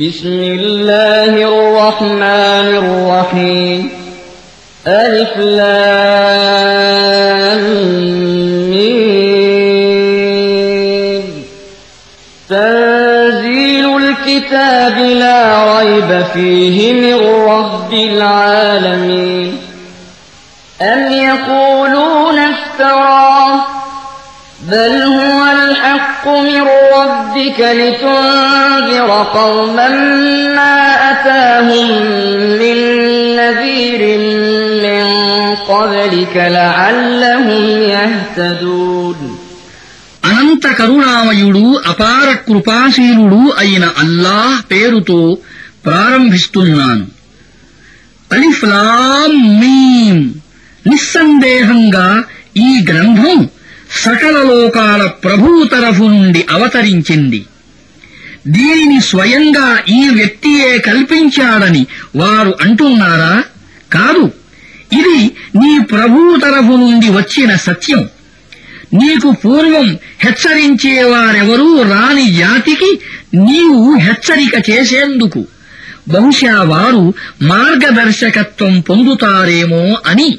بسم الله الرحمن الرحيم ألف تنزيل الكتاب لا ريب فيه من رب العالمين أم يقولون افتراه بل هو الحق من ربك لتنذر قوما ما أتاهم من نذير من قبلك لعلهم يهتدون అనంత కరుణామయుడు అపార కృపాశీలుడు అయిన అల్లాహ్ పేరుతో ప్రారంభిస్తున్నాను అలిఫ్లాం మీం నిస్సందేహంగా ఈ గ్రంథం సకల లోకాల ప్రభువు తరఫు నుండి అవతరించింది. దీనిని స్వయంగా ఈ వ్యక్తియే కల్పించాడని వారు అంటున్నారా? కాదు. ఇది నీ ప్రభువు తరఫు నుండి వచ్చిన సత్యం. నీకు పూర్వం హెచ్చరించేవారెవరూ రాని జాతికి నీవు హెచ్చరిక చేసేందుకు. బహుశా వారు మార్గదర్శకత్వం పొందుతారేమో అని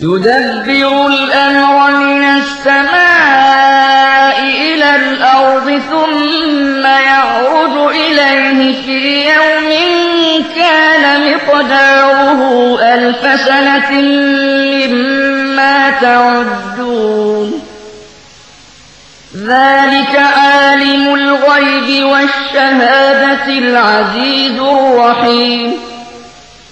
يدبر الأمر من السماء إلى الأرض ثم يعرج إليه في يوم كان مقداره ألف سنة مما تعدون. ذلك عالم الغيب والشهادة العزيز الرحيم.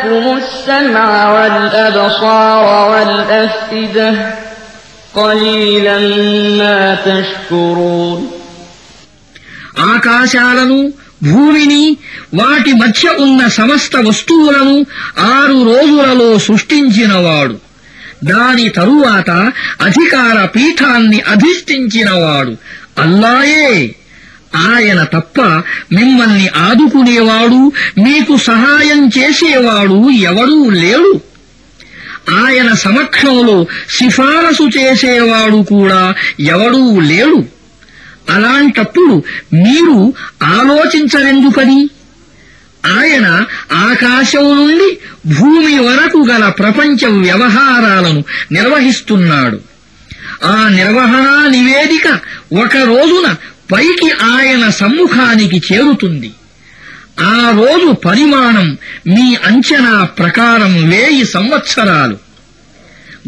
لكم السمع والأبصار والأفئدة قليلا ما تشكرون ఆకాశాలను భూమిని వాటి మధ్య ఉన్న సమస్త వస్తువులను ఆరు రోజులలో సృష్టించినవాడు దాని తరువాత అధికార పీఠాన్ని అధిష్ఠించినవాడు అల్లాయే ఆయన తప్ప మిమ్మల్ని ఆదుకునేవాడు మీకు సహాయం చేసేవాడు ఎవడూ లేడు. ఆయన సమక్షంలో సిఫారసు చేసేవాడు కూడా ఎవడూ లేడు. అలాంటప్పుడు మీరు ఆలోచించరెందుకని ఆయన ఆకాశం నుండి భూమి వరకు గల ప్రపంచ వ్యవహారాలను నిర్వహిస్తున్నాడు. ఆ నిర్వహణా నివేదిక ఒక రోజున పైకి ఆయన సమ్ముఖానికి చేరుతుంది. ఆ రోజు పరిమాణం మీ అంచనా ప్రకారం వేయి సంవత్సరాలు.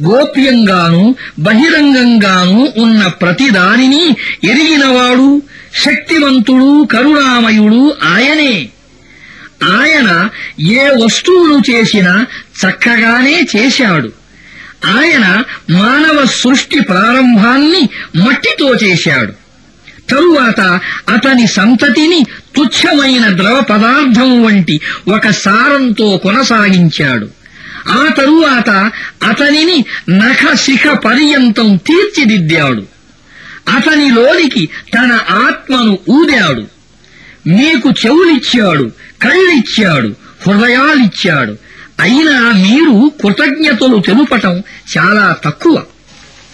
గోప్యంగాను బహిరంగంగాను ఉన్న ప్రతిదానిని ఎరిగినవాడు శక్తివంతుడు కరుణామయుడు ఆయనే. ఆయన ఏ వస్తువును చేసినా చక్కగానే చేశాడు. ఆయన మానవ సృష్టి ప్రారంభాన్ని మట్టితో చేశాడు. తరువాత అతని సంతతిని తుచ్చమైన ద్రవ పదార్థం వంటి ఒక సారంతో కొనసాగించాడు. ఆ తరువాత అతనిని నఖ శిఖ పర్యంతం తీర్చిదిద్దాడు. అతనిలోనికి తన ఆత్మను ఊదాడు. మీకు చెవులిచ్చాడు కళ్ళిచ్చాడు హృదయాలిచ్చాడు. అయినా మీరు కృతజ్ఞతలు తెలుపటం చాలా తక్కువ.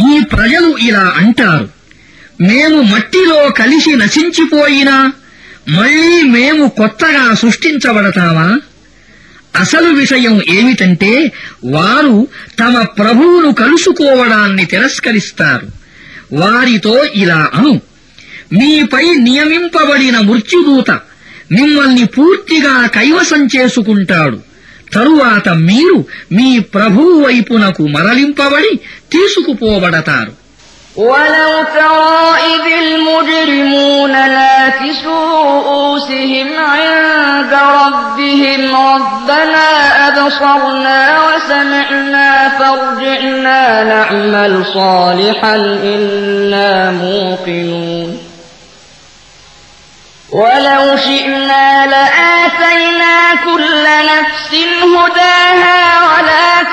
ఈ ప్రజలు ఇలా అంటారు. మేము మట్టిలో కలిసి నశించిపోయినా మళ్ళీ మేము కొత్తగా సృష్టించబడతామా? అసలు విషయం ఏమిటంటే వారు తమ ప్రభువును కలుసుకోవడాన్ని తిరస్కరిస్తారు. వారితో ఇలా అను. మీపై నియమింపబడిన మృత్యుదూత మిమ్మల్ని పూర్తిగా కైవసం చేసుకుంటాడు. తరువాత మీరు మీ ప్రభువు వైపునకు మరలింపబడి తీసుకుపోబడతారు ولو ترى إذ المجرمون ناكسوا رؤوسهم عند ربهم ربنا أبصرنا وسمعنا فارجعنا نعمل صالحا إنا موقنون ولو شئنا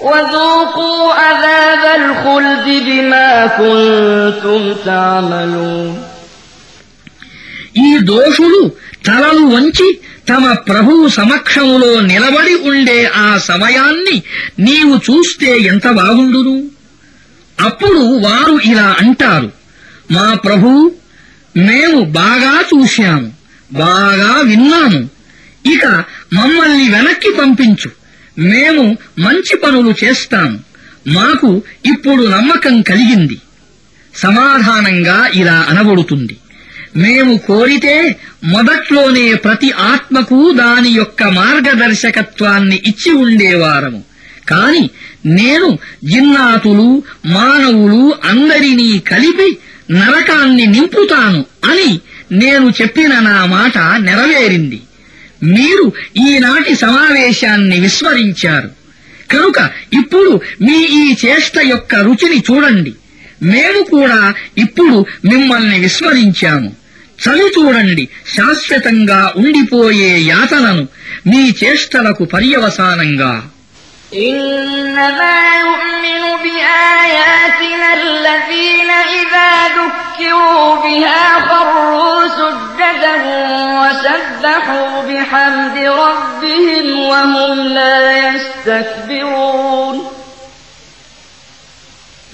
وذوقوا عذاب الخلد بما كنتم تعملون ఈ దోషులు తలలు వంచి తమ ప్రభువు సమక్షములో నిలబడి ఉండే ఆ సమయాన్ని నీవు చూస్తే ఎంత బాగుండును అప్పుడు వారు ఇలా అంటారు మా ప్రభు మేము బాగా చూశాము బాగా విన్నాము ఇక మమ్మల్ని వెనక్కి పంపించు మేము మంచి పనులు చేస్తాము మాకు ఇప్పుడు నమ్మకం కలిగింది. సమాధానంగా ఇలా అనబడుతుంది. మేము కోరితే మొదట్లోనే ప్రతి ఆత్మకు దాని యొక్క మార్గదర్శకత్వాన్ని ఇచ్చి ఉండేవారము. కాని నేను జిన్నాతులు మానవులు అందరినీ కలిపి నరకాన్ని నింపుతాను అని నేను చెప్పిన నా మాట నెరవేరింది. మీరు ఈనాటి సమావేశాన్ని విస్మరించారు కనుక ఇప్పుడు మీ ఈ చేష్ట యొక్క రుచిని చూడండి మేము కూడా ఇప్పుడు మిమ్మల్ని విస్మరించాము చవి చూడండి శాశ్వతంగా ఉండిపోయే యాతనను మీ చేష్టలకు పర్యవసానంగా إنما يؤمن بآياتنا الذين إذا ذكروا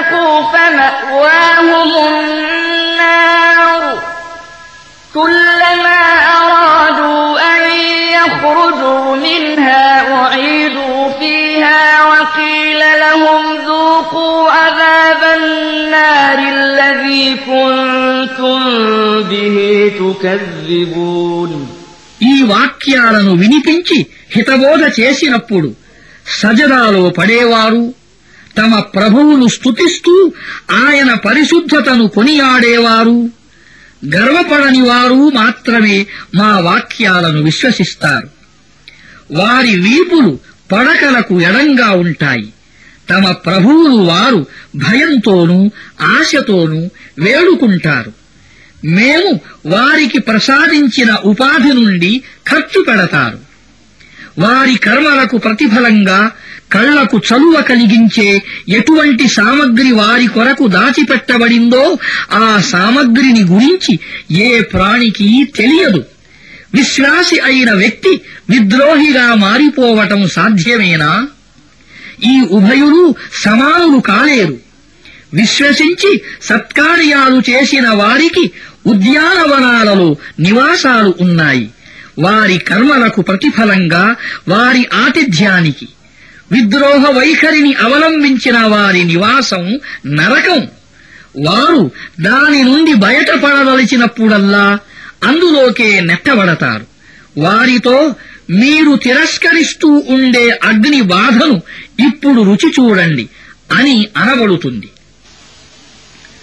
فسقوا فمأواهم النار كلما أرادوا أن يخرجوا منها أعيدوا فيها وقيل لهم ذوقوا عذاب النار الذي كنتم به تكذبون ఈ వాక్యాలను వినిపించి హితబోధ చేసినప్పుడు సజదాలో పడేవారు తమ ప్రభువును స్తుతిస్తూ ఆయన పరిశుద్ధతను కొనియాడేవారు. గర్వపడని వారు మాత్రమే మా వాక్యాలను విశ్వసిస్తారు. వారి వీపులు పడకలకు ఎడంగా ఉంటాయి. తమ ప్రభువులు వారు భయంతోనూ ఆశతోనూ వేడుకుంటారు. మేము వారికి ప్రసాదించిన ఉపాధి నుండి ఖర్చు పెడతారు. వారి కర్మలకు ప్రతిఫలంగా కళ్ళకు చలువ కలిగించే ఎటువంటి సామగ్రి వారి కొరకు దాచిపెట్టబడిందో ఆ సామగ్రిని గురించి ఏ ప్రాణికి తెలియదు. విశ్వాసి అయిన వ్యక్తి విద్రోహిగా మారిపోవటం సాధ్యమేనా? ఈ ఉభయులు సమానులు కాలేరు. విశ్వసించి సత్కార్యాలు చేసిన వారికి ఉద్యానవనాలలో నివాసాలు ఉన్నాయి. వారి కర్మలకు ప్రతిఫలంగా వారి ఆతిథ్యానికి. విద్రోహ వైఖరిని అవలంబించిన వారి నివాసం నరకం. వారు దాని నుండి బయటపడదలిచినప్పుడల్లా అందులోకే నెట్టబడతారు. వారితో మీరు తిరస్కరిస్తూ ఉండే అగ్ని బాధను ఇప్పుడు రుచి చూడండి అని అనబడుతుంది.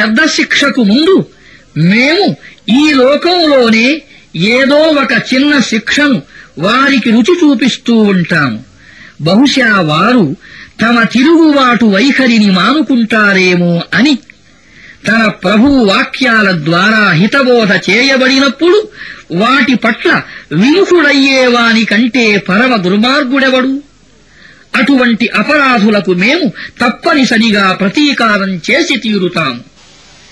పెద్ద శిక్షకు ముందు మేము ఈ లోకంలోనే ఏదో ఒక చిన్న శిక్షను వారికి రుచి చూపిస్తూ ఉంటాము. బహుశా వారు తమ తిరుగుబాటు వైఖరిని మానుకుంటారేమో అని తన ప్రభువు వాక్యాల ద్వారా హితబోధ చేయబడినప్పుడు వాటి పట్ల విముఖుడయ్యేవాని కంటే పరమ దుర్మార్గుడెవడు? అటువంటి అపరాధులకు మేము తప్పనిసరిగా ప్రతీకారం చేసి తీరుతాము.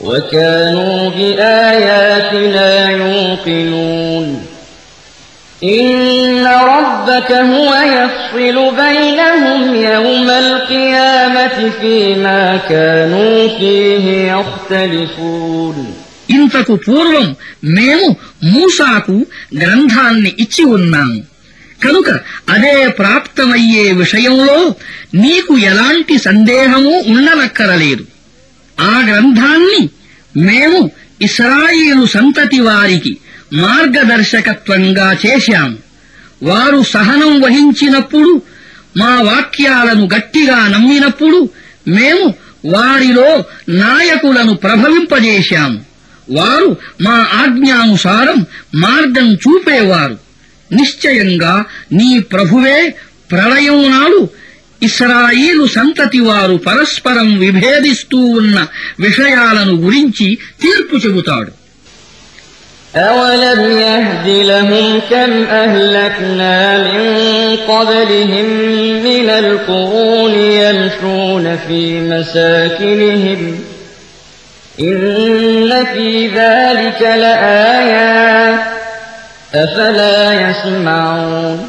وكانوا بآياتنا يوقنون إن ربك هو يفصل بينهم يوم القيامة فيما كانوا فيه يختلفون ఇంతకు పూర్వం మేము మూసాకు గ్రంథాన్ని ఇచ్చి ఉన్నాము కనుక అదే ప్రాప్తమయ్యే విషయంలో నీకు ఎలాంటి సందేహమూ ఉండనక్కరలేదు ఆ గ్రంథాన్ని మేము ఇస్రాయిలు సంతతి వారికి మార్గదర్శకత్వంగా చేశాము. వారు సహనం వహించినప్పుడు మా వాక్యాలను గట్టిగా నమ్మినప్పుడు మేము వారిలో నాయకులను ప్రభవింపజేశాము. వారు మా ఆజ్ఞానుసారం మార్గం చూపేవారు. నిశ్చయంగా నీ ప్రభువే ప్రళయం నాడు ఇస్రాయిలు సంతతి వారు పరస్పరం విభేదిస్తూ ఉన్న విషయాలను గురించి తీర్పు చెబుతాడు أولم يهد لهم كم أهلكنا من قبلهم من القرون يمشون في مساكنهم إن في ذلك لآيات أفلا يسمعون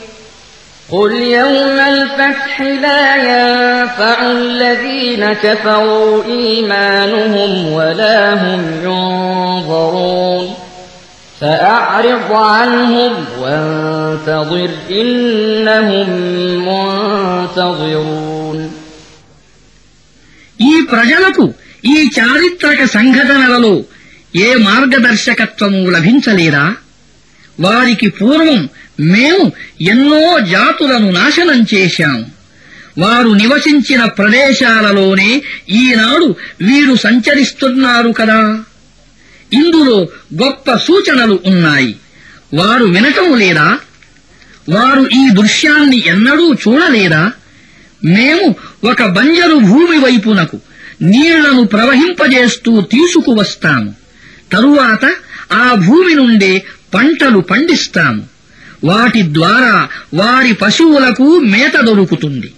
قل يوم الفتح لا ينفع الذين كفروا إيمانهم ولا هم ينظرون فأعرض عنهم وانتظر إنهم منتظرون ఈ ప్రజలకు ఈ చారిత్రక సంఘటనలలో ఏ మార్గదర్శకత్వము లభించలేదా వారికి పూర్వం మేము ఎన్నో జాతులను నాశనం చేశాము వారు నివసించిన ప్రదేశాలలోనే ఈనాడు వీరు సంచరిస్తున్నారు కదా. ఇందులో గొప్ప సూచనలు ఉన్నాయి. వారు వినటం లేదా? వారు ఈ దృశ్యాన్ని ఎన్నడూ చూడలేదా? మేము ఒక బంజరు భూమి వైపునకు నీళ్ళను ప్రవహింపజేస్తూ తీసుకువస్తాము. తరువాత ఆ భూమి నుండే పంటలు పండిస్తాము. వాటి ద్వారా వారి పశువులకు మేత దొరుకుతుంది.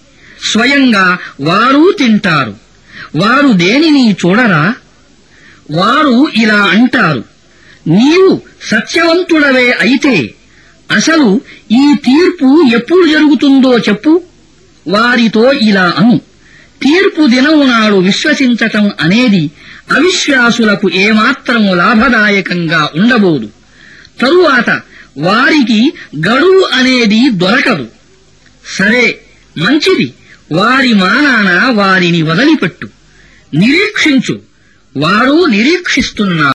స్వయంగా వారు తింటారు. వారు దేనిని చూడరా? వారు ఇలా అంటారు. నీవు సత్యవంతుడవే అయితే అసలు ఈ తీర్పు ఎప్పుడు జరుగుతుందో చెప్పు. వారితో ఇలా అను. తీర్పు దినము నాడు విశ్వసించటం అనేది అవిశ్వాసులకు ఏమాత్రం లాభదాయకంగా ఉండబోదు. తరువాత వారికి గడువు అనేది దొరకదు. సరే మంచిది. వారి మానాన వారిని వదిలిపెట్టు. నిరీక్షించు. వారు నిరీక్షిస్తున్నారు.